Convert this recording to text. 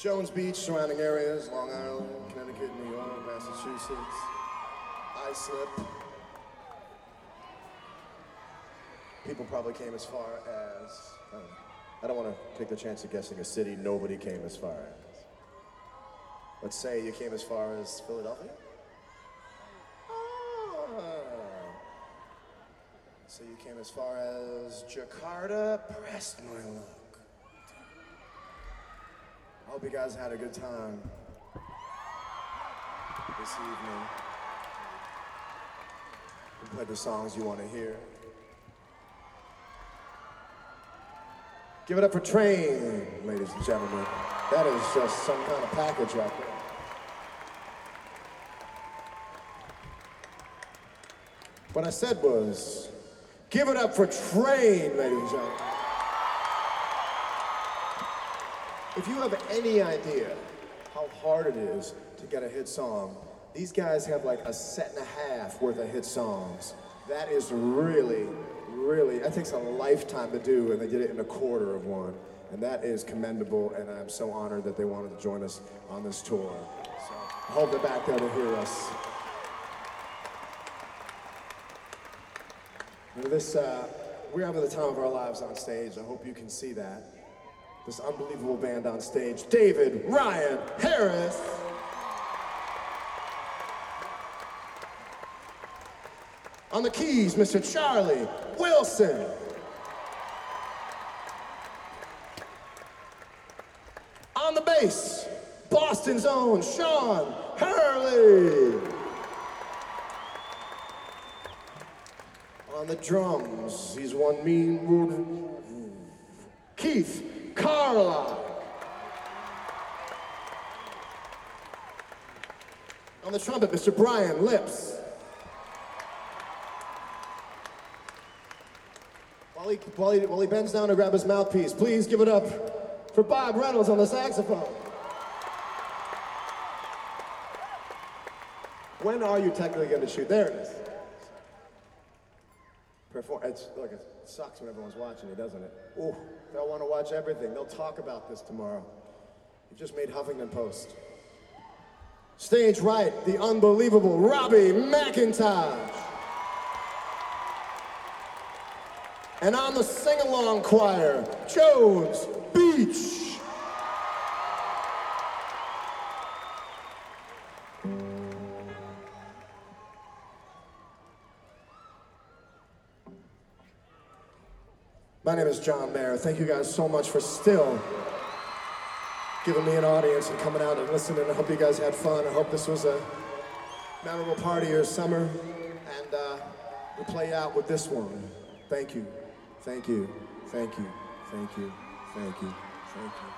Jones Beach, surrounding areas, Long Island, Connecticut, New York, Massachusetts, I Islip. People probably came as far as, I don't. Don't want to take the chance of guessing a city nobody came as far as. Let's say you came as far as Philadelphia? Ah. So you came as far as Jakarta? Pressed my luck. Hope you guys had a good time this evening. We played the songs you want to hear. Give it up for Train, ladies and gentlemen. That is just some kind of package right there. What I said was, give it up for Train, ladies and gentlemen. If you have any idea how hard it is to get a hit song, these guys have like a set and a half worth of hit songs. That is really, really, that takes a lifetime to do, and they did it in a quarter of one. And that is commendable, and I'm so honored that they wanted to join us on this tour. So I hope they're back there to hear us. This, uh, we're having the time of our lives on stage. I hope you can see that. This unbelievable band on stage David Ryan Harris. On the keys, Mr. Charlie Wilson. On the bass, Boston's own Sean Hurley. On the drums, he's one mean Keith Carlock. On the trumpet, Mr. Bryan Lipps. While he, while, he, while he bends down to grab his mouthpiece, please give it up for Bob Reynolds on the saxophone. When are you technically going to shoot? There it is. Perform. It's look. It sucks when everyone's watching it, doesn't it? Ooh, they'll want to watch everything. They'll talk about this tomorrow. You've just made Huffington Post. Stage right, the unbelievable Robbie McIntosh. And on the sing-along choir, Jones Beach. My name is John Mayer. Thank you guys so much for still giving me an audience and coming out and listening. I hope you guys had fun. I hope this was a memorable part of your summer. And uh, we'll play out with this one. Thank you. Thank you. Thank you. Thank you. Thank you. Thank you.